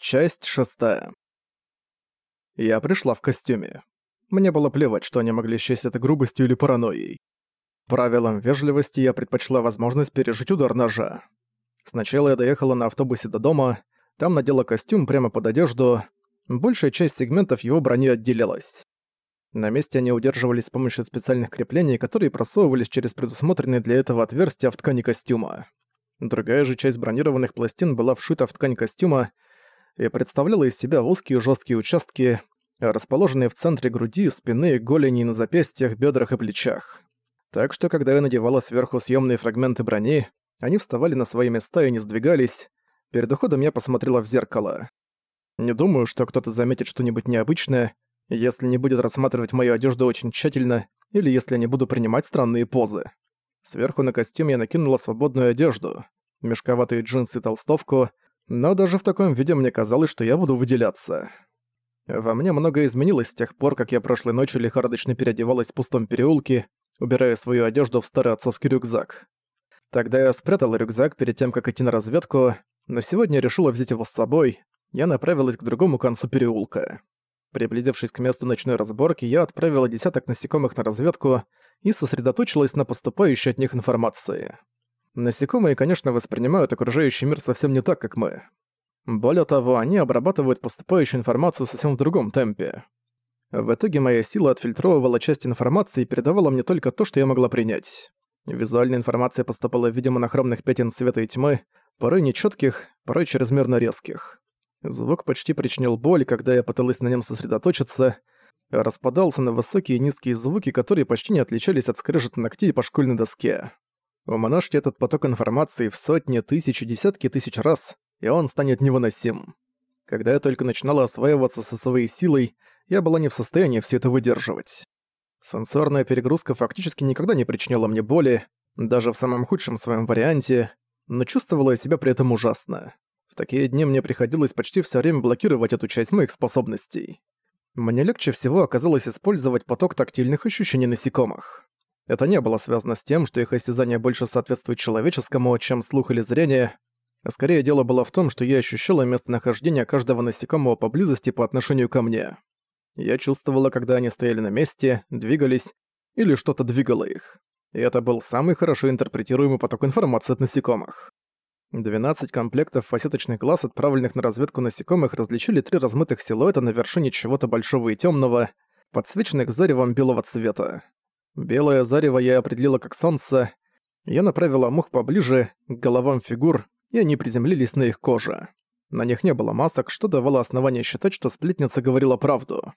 Часть шестая. Я пришла в костюме. Мне было плевать, что они могли счесть это грубостью или паранойей. Правилам вежливости я предпочла возможность пережить удар ножа. Сначала я доехала на автобусе до дома, там надела костюм прямо под одежду, большая часть сегментов его брони отделилась. На месте они удерживались с помощью специальных креплений, которые просовывались через предусмотренные для этого отверстия в ткани костюма. Другая же часть бронированных пластин была вшита в ткань костюма, и представляла из себя узкие жесткие участки, расположенные в центре груди, спины, голени на запястьях, бедрах и плечах. Так что, когда я надевала сверху съемные фрагменты брони, они вставали на свои места и не сдвигались. Перед уходом я посмотрела в зеркало. Не думаю, что кто-то заметит что-нибудь необычное, если не будет рассматривать мою одежду очень тщательно или если я не буду принимать странные позы. Сверху на костюм я накинула свободную одежду, мешковатые джинсы и толстовку, но даже в таком виде мне казалось, что я буду выделяться. Во мне многое изменилось с тех пор, как я прошлой ночью лихорадочно переодевалась в пустом переулке, убирая свою одежду в старый отцовский рюкзак. Тогда я спрятал рюкзак перед тем, как идти на разведку, но сегодня решила взять его с собой. Я направилась к другому концу переулка. Приблизившись к месту ночной разборки, я отправила десяток насекомых на разведку и сосредоточилась на поступающей от них информации. Насекомые, конечно, воспринимают окружающий мир совсем не так, как мы. Более того, они обрабатывают поступающую информацию совсем в другом темпе. В итоге моя сила отфильтровывала часть информации и передавала мне только то, что я могла принять. Визуальная информация поступала в виде монохромных пятен света и тьмы, порой нечётких, порой чрезмерно резких. Звук почти причинил боль, когда я пыталась на нем сосредоточиться, распадался на высокие и низкие звуки, которые почти не отличались от скрежета ногтей по школьной доске. Умножьте этот поток информации в сотни, тысячи, десятки тысяч раз, и он станет невыносим. Когда я только начинала осваиваться со своей силой, я была не в состоянии все это выдерживать. Сенсорная перегрузка фактически никогда не причиняла мне боли, даже в самом худшем своем варианте, но чувствовала я себя при этом ужасно. В такие дни мне приходилось почти все время блокировать эту часть моих способностей. Мне легче всего оказалось использовать поток тактильных ощущений насекомых. Это не было связано с тем, что их осязание больше соответствует человеческому, чем слух или зрение. Скорее дело было в том, что я ощущала местонахождение каждого насекомого поблизости по отношению ко мне. Я чувствовала, когда они стояли на месте, двигались, или что-то двигало их. И это был самый хорошо интерпретируемый поток информации от насекомых. 12 комплектов фасеточных глаз, отправленных на разведку насекомых, различили три размытых силуэта на вершине чего-то большого и темного, подсвеченных заревом белого цвета. Белое зарево я определила как солнце. Я направила мух поближе, к головам фигур, и они приземлились на их коже. На них не было масок, что давало основание считать, что сплетница говорила правду.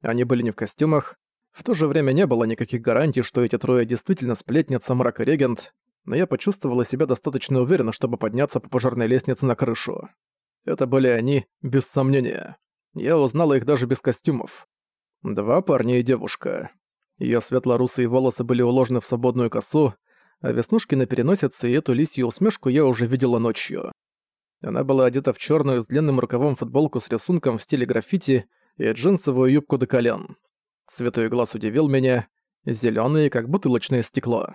Они были не в костюмах. В то же время не было никаких гарантий, что эти трое действительно сплетница, мрак и регент, но я почувствовала себя достаточно уверенно, чтобы подняться по пожарной лестнице на крышу. Это были они, без сомнения. Я узнала их даже без костюмов. Два парня и девушка. Её светло-русые волосы были уложены в свободную косу, а веснушки на переносице и эту лисью усмешку я уже видела ночью. Она была одета в чёрную с длинным рукавом футболку с рисунком в стиле граффити и джинсовую юбку до колен. Цвет её глаз удивил меня, зелёный, как бутылочное стекло.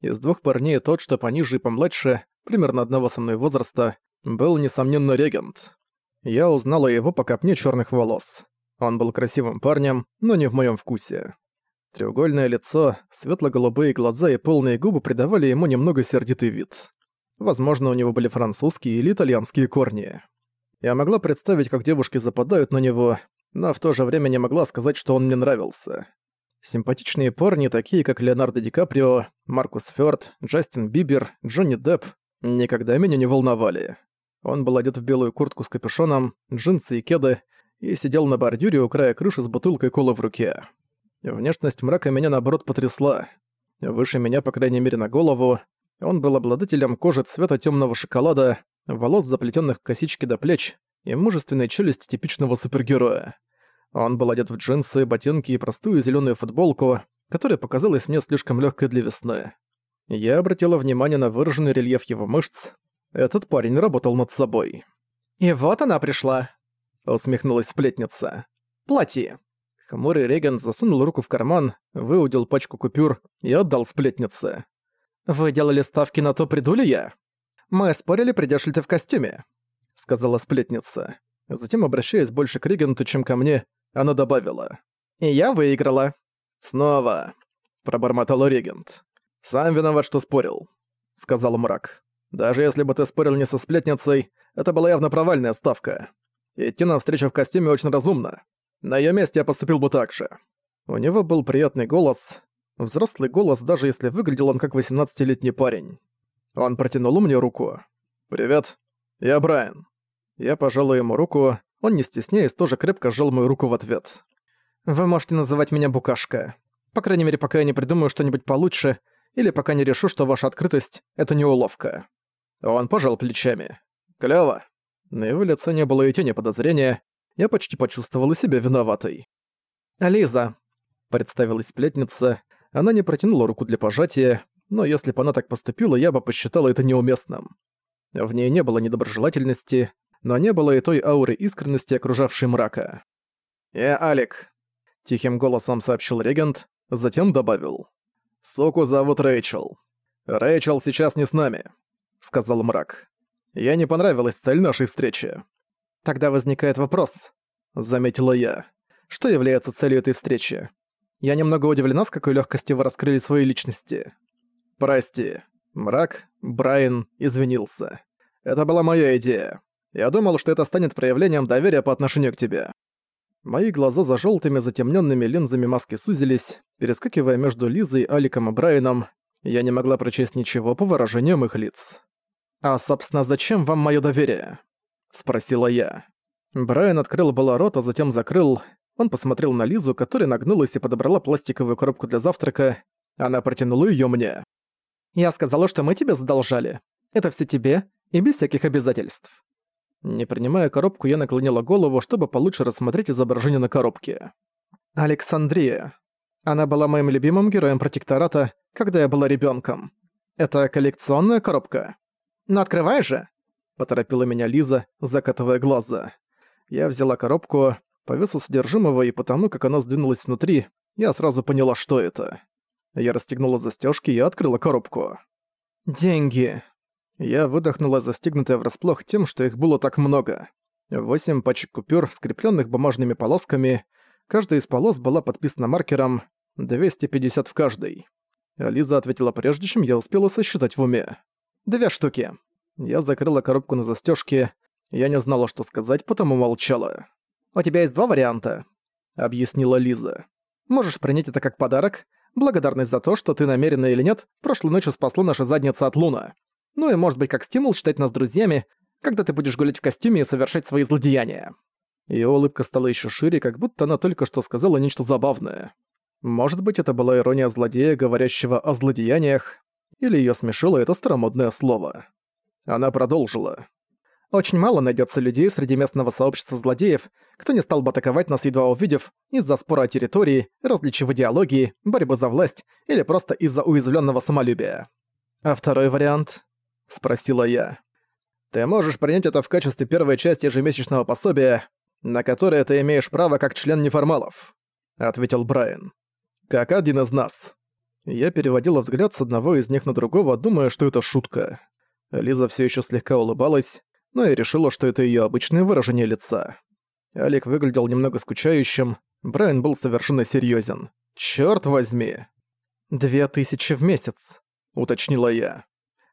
Из двух парней тот, что пониже и помладше, примерно одного со мной возраста, был, несомненно, регент. Я узнала его по копне чёрных волос. Он был красивым парнем, но не в моём вкусе. Треугольное лицо, светло-голубые глаза и полные губы придавали ему немного сердитый вид. Возможно, у него были французские или итальянские корни. Я могла представить, как девушки западают на него, но в то же время не могла сказать, что он мне нравился. Симпатичные парни, такие как Леонардо Ди Каприо, Маркус Фёрд, Джастин Бибер, Джонни Депп, никогда меня не волновали. Он был одет в белую куртку с капюшоном, джинсы и кеды, и сидел на бордюре у края крыши с бутылкой колы в руке. Внешность мрака меня наоборот потрясла. Выше меня, по крайней мере, на голову. Он был обладателем кожи цвета темного шоколада, волос, заплетенных в косички до плеч, и мужественной челюсти типичного супергероя. Он был одет в джинсы, ботинки и простую зеленую футболку, которая показалась мне слишком легкой для весны. Я обратила внимание на выраженный рельеф его мышц. Этот парень работал над собой. «И вот она пришла», — усмехнулась сплетница. «Плати». Хмурый Реган засунул руку в карман, выудил пачку купюр и отдал сплетнице. «Вы делали ставки на то, приду ли я?» «Мы спорили, придёшь ли ты в костюме», — сказала сплетница. Затем, обращаясь больше к Регенту, чем ко мне, она добавила. «И я выиграла». «Снова», — пробормотал Регент. «Сам виноват, что спорил», — сказал мрак. «Даже если бы ты спорил не со сплетницей, это была явно провальная ставка. Идти на встречу в костюме очень разумно. На её месте я поступил бы так же». У него был приятный голос, взрослый голос, даже если выглядел он как 18-летний парень. Он протянул мне руку. «Привет, я Брайан». Я пожал ему руку, он, не стесняясь, тоже крепко сжал мою руку в ответ. «Вы можете называть меня Букашка. По крайней мере, пока я не придумаю что-нибудь получше, или пока не решу, что ваша открытость — это не уловка». Он пожал плечами. «Клёво». На его лице не было и тени подозрения, я почти почувствовала себя виноватой. «Лиза», — представилась сплетница, она не протянула руку для пожатия, но если бы она так поступила, я бы посчитала это неуместным. В ней не было недоброжелательности, но не было и той ауры искренности, окружавшей мрака. «Я Алик», — тихим голосом сообщил регент, затем добавил. «Соку зовут Рэйчел. Рэйчел сейчас не с нами», — сказал мрак. «Я не понравилась цель нашей встречи». «Тогда возникает вопрос», — заметила я. «Что является целью этой встречи? Я немного удивлена, с какой легкостью вы раскрыли свои личности». «Прости». Мрак, Брайан, извинился. «Это была моя идея. Я думал, что это станет проявлением доверия по отношению к тебе». Мои глаза за желтыми затемненными линзами маски сузились, перескакивая между Лизой, Аликом и Брайаном. Я не могла прочесть ничего по выражениям их лиц. «А, собственно, зачем вам мое доверие?» — спросила я. Брайан открыл было рот, а затем закрыл. Он посмотрел на Лизу, которая нагнулась и подобрала пластиковую коробку для завтрака. Она протянула ее мне. «Я сказала, что мы тебе задолжали. Это все тебе и без всяких обязательств». Не принимая коробку, я наклонила голову, чтобы получше рассмотреть изображение на коробке. Александрия. Она была моим любимым героем протектората, когда я была ребенком. Это коллекционная коробка. «Ну открывай же!» — поторопила меня Лиза, закатывая глаза. Я взяла коробку, по содержимого и потому, как оно сдвинулось внутри, я сразу поняла, что это. Я расстегнула застежки и открыла коробку. «Деньги», я выдохнула, застигнутая врасплох тем, что их было так много. Восемь пачек купюр, скрепленных бумажными полосками. Каждая из полос была подписана маркером 250 в каждой. Лиза ответила прежде, чем я успела сосчитать в уме. «Две штуки». Я закрыла коробку на застежке. Я не знала, что сказать, потому молчала. «У тебя есть два варианта», — объяснила Лиза. «Можешь принять это как подарок, благодарность за то, что ты намеренно или нет, прошлой ночью спасла наша задница от Луна. Ну и может быть как стимул считать нас друзьями, когда ты будешь гулять в костюме и совершать свои злодеяния». Её улыбка стала ещё шире, как будто она только что сказала нечто забавное. Может быть, это была ирония злодея, говорящего о злодеяниях, или её смешило это старомодное слово. Она продолжила. «Очень мало найдётся людей среди местного сообщества злодеев, кто не стал бы атаковать нас, едва увидев, из-за спора о территории, различий в идеологии, борьбы за власть или просто из-за уязвлённого самолюбия. А второй вариант — спросила я. «Ты можешь принять это в качестве первой части ежемесячного пособия, на которое ты имеешь право как член неформалов», — ответил Брайан. «Как один из нас». Я переводила взгляд с одного из них на другого, думая, что это шутка. Лиза все еще слегка улыбалась, но я решила, что это ее обычное выражение лица. Алик выглядел немного скучающим, Брайан был совершенно серьезен. Черт возьми! «Две тысячи в месяц», — уточнила я.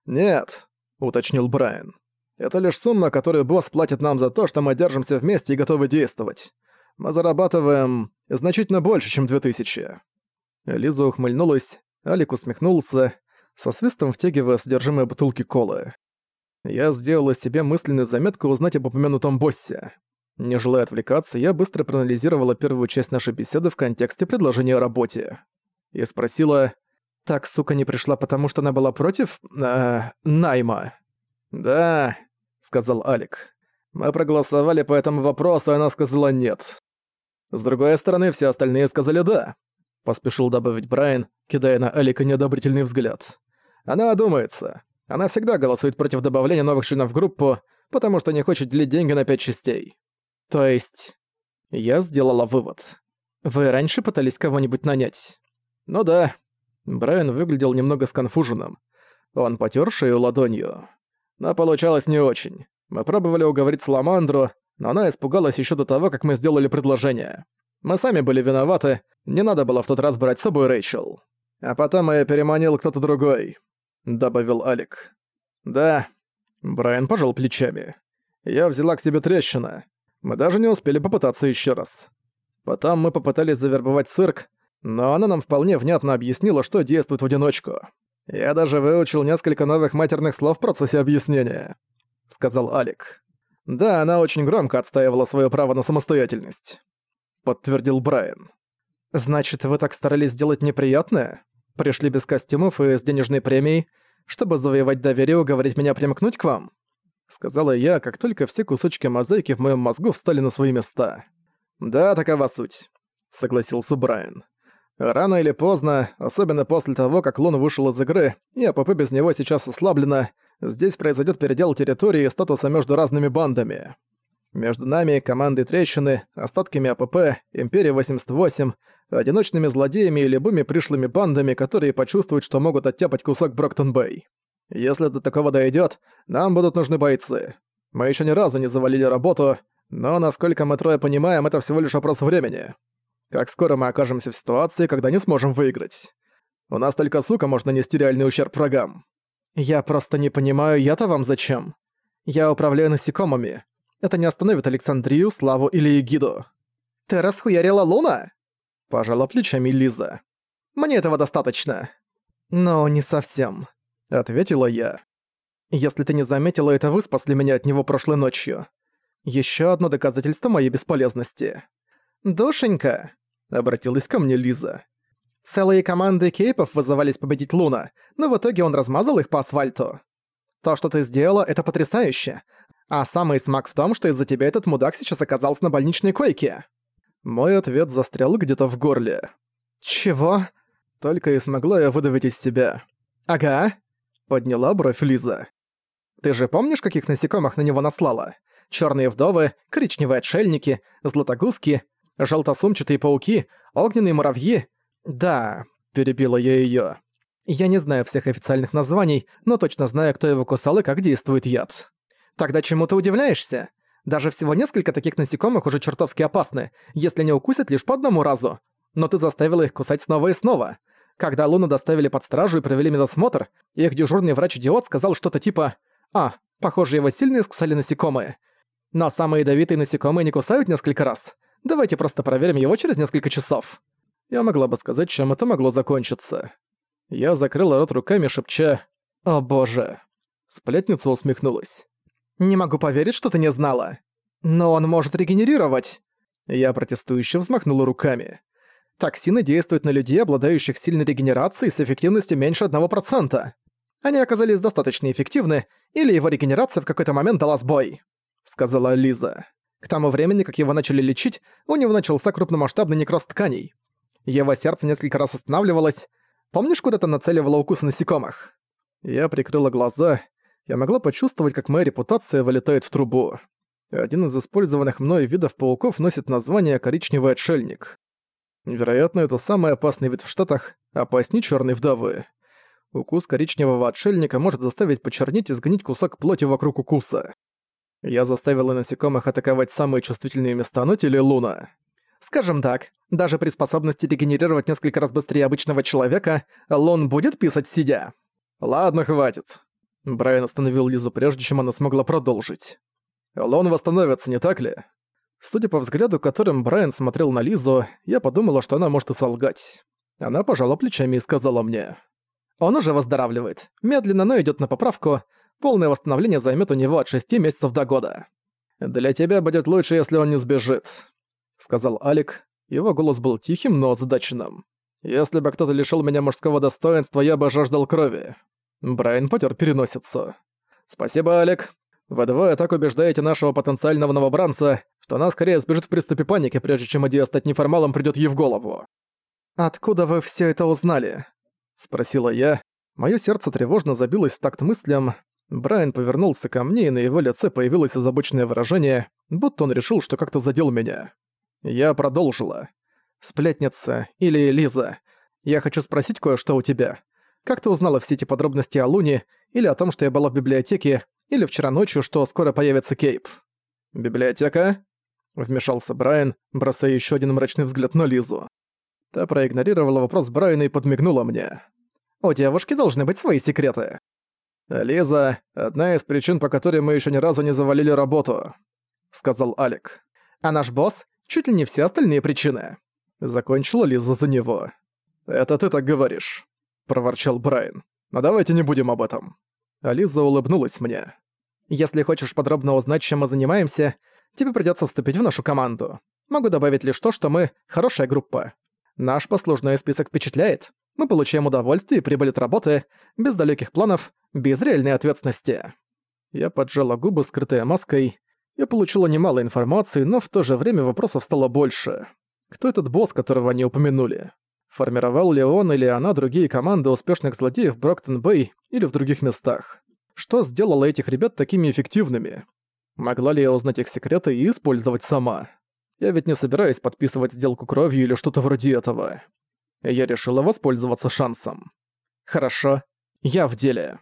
«Нет», — уточнил Брайан. «Это лишь сумма, которую босс платит нам за то, что мы держимся вместе и готовы действовать. Мы зарабатываем значительно больше, чем две тысячи». Лиза ухмыльнулась, Алик усмехнулся, со свистом втягивая содержимое бутылки колы. Я сделала себе мысленную заметку узнать об упомянутом боссе. Не желая отвлекаться, я быстро проанализировала первую часть нашей беседы в контексте предложения о работе. И спросила, так сука не пришла, потому что она была против... Э, найма. «Да», — сказал Алик. «Мы проголосовали по этому вопросу, и она сказала нет. С другой стороны, все остальные сказали «да», — поспешил добавить Брайан, кидая на Алика неодобрительный взгляд. «Она одумается. Она всегда голосует против добавления новых членов в группу, потому что не хочет делить деньги на пять частей. То есть... Я сделала вывод. Вы раньше пытались кого-нибудь нанять? Ну да, Брайан выглядел немного сконфуженным. Он потёр шею ладонью. Но получалось не очень. Мы пробовали уговорить Саламандру, но она испугалась еще до того, как мы сделали предложение. Мы сами были виноваты, не надо было в тот раз брать с собой Рэйчел. А потом я переманил кто-то другой», — добавил Алик. «Да». Брайан пожал плечами. «Я взяла к себе трещина. Мы даже не успели попытаться еще раз. Потом мы попытались завербовать цирк, но она нам вполне внятно объяснила, что действует в одиночку. Я даже выучил несколько новых матерных слов в процессе объяснения», — сказал Алик. «Да, она очень громко отстаивала свое право на самостоятельность», — подтвердил Брайан. «Значит, вы так старались сделать неприятное? Пришли без костюмов и с денежной премией, чтобы завоевать доверие и уговорить меня примкнуть к вам?» Сказала я, как только все кусочки мозаики в моем мозгу встали на свои места. «Да, такова суть», — согласился Брайан. «Рано или поздно, особенно после того, как Лун вышел из игры, и АПП без него сейчас ослаблена, здесь произойдет передел территории и статуса между разными бандами. Между нами, командой Трещины, остатками АПП, Империей 88, одиночными злодеями и любыми пришлыми бандами, которые почувствуют, что могут оттяпать кусок Броктон-Бэй. Если до такого дойдет, нам будут нужны бойцы. Мы еще ни разу не завалили работу, но, насколько мы трое понимаем, это всего лишь вопрос времени. Как скоро мы окажемся в ситуации, когда не сможем выиграть? У нас только сука может нанести реальный ущерб врагам. Я просто не понимаю, я-то вам зачем? Я управляю насекомыми. Это не остановит Александрию, Славу или Эгиду. Ты расхуярила Луна? Пожала плечами Лиза. Мне этого достаточно. Но не совсем, ответила я. Если ты не заметила, это вы спасли меня от него прошлой ночью. Еще одно доказательство моей бесполезности. «Душенька», — обратилась ко мне Лиза. Целые команды кейпов вызывались победить Луна, но в итоге он размазал их по асфальту. То, что ты сделала, это потрясающе. А самый смак в том, что из-за тебя этот мудак сейчас оказался на больничной койке. Мой ответ застрял где-то в горле. «Чего?» Только и смогла я выдавить из себя. «Ага», — подняла бровь Лиза. «Ты же помнишь, каких насекомых на него наслала? черные вдовы, коричневые отшельники, златогузки, желтосумчатые пауки, огненные муравьи. Да, перебила я её. Я не знаю всех официальных названий, но точно знаю, кто его кусал и как действует яд. Тогда чему ты удивляешься? Даже всего несколько таких насекомых уже чертовски опасны, если не укусят лишь по одному разу. Но ты заставила их кусать снова и снова. Когда Луну доставили под стражу и провели медосмотр, их дежурный врач-идиот сказал что-то типа «А, похоже, его сильно искусали насекомые. Но самые ядовитые насекомые не кусают несколько раз. Давайте просто проверим его через несколько часов. Я могла бы сказать, чем это могло закончиться. Я закрыла рот руками, шепча «О боже». Сплетница усмехнулась. «Не могу поверить, что ты не знала. Но он может регенерировать». Я протестующе взмахнула руками. Токсины действуют на людей, обладающих сильной регенерацией с эффективностью меньше 1%. Они оказались достаточно эффективны, или его регенерация в какой-то момент дала сбой сказала Лиза. К тому времени, как его начали лечить, у него начался крупномасштабный некроз тканей. Его сердце несколько раз останавливалось. Помнишь, куда ты нацеливала укусы насекомых? Я прикрыла глаза. Я могла почувствовать, как моя репутация вылетает в трубу. Один из использованных мной видов пауков носит название «коричневый отшельник». Вероятно, это самый опасный вид в Штатах, опасней черной вдовы. Укус коричневого отшельника может заставить почернеть и сгнить кусок плоти вокруг укуса. Я заставила насекомых атаковать самые чувствительные места на теле Луна. Скажем так, даже при способности регенерировать несколько раз быстрее обычного человека, Лун будет писать сидя. Ладно, хватит. Брайан остановил Лизу прежде, чем она смогла продолжить. Лун восстановится, не так ли? Судя по взгляду, которым Брайан смотрел на Лизу, я подумала, что она может и солгать. Она пожала плечами и сказала мне. «Он уже выздоравливает. Медленно, но идёт на поправку. Полное восстановление займет у него от 6 месяцев до года. «Для тебя будет лучше, если он не сбежит», — сказал Алик. Его голос был тихим, но озадаченным. «Если бы кто-то лишил меня мужского достоинства, я бы жаждал крови». Брайан потер переносицу. «Спасибо, Алик. Вы двое так убеждаете нашего потенциального новобранца, что она скорее сбежит в приступе паники, прежде чем идея стать неформалом придёт ей в голову». «Откуда вы всё это узнали?» — спросила я. Моё сердце тревожно забилось в такт мыслям, Брайан повернулся ко мне, и на его лице появилось озабоченное выражение, будто он решил, что как-то задел меня. Я продолжила. «Сплетница, или Лиза, я хочу спросить кое-что у тебя. Как ты узнала все эти подробности о Луне, или о том, что я была в библиотеке, или вчера ночью, что скоро появится Кейп?» «Библиотека?» — вмешался Брайан, бросая еще один мрачный взгляд на Лизу. Та проигнорировала вопрос Брайана и подмигнула мне. «У девушки должны быть свои секреты». «Лиза — одна из причин, по которой мы еще ни разу не завалили работу», — сказал Алик. «А наш босс — чуть ли не все остальные причины». Закончила Лиза за него. «Это ты так говоришь», — проворчал Брайан. «Но давайте не будем об этом». А Лиза улыбнулась мне. «Если хочешь подробно узнать, чем мы занимаемся, тебе придётся вступить в нашу команду. Могу добавить лишь то, что мы — хорошая группа. Наш послужной список впечатляет. Мы получаем удовольствие и прибыль от работы, без далеких планов, без реальной ответственности». Я поджала губы, скрытая маской. Я получила немало информации, но в то же время вопросов стало больше. Кто этот босс, которого они упомянули? Формировал ли он или она другие команды успешных злодеев Броктон-Бэй или в других местах? Что сделало этих ребят такими эффективными? Могла ли я узнать их секреты и использовать сама? Я ведь не собираюсь подписывать сделку кровью или что-то вроде этого. Я решила воспользоваться шансом. Хорошо, я в деле.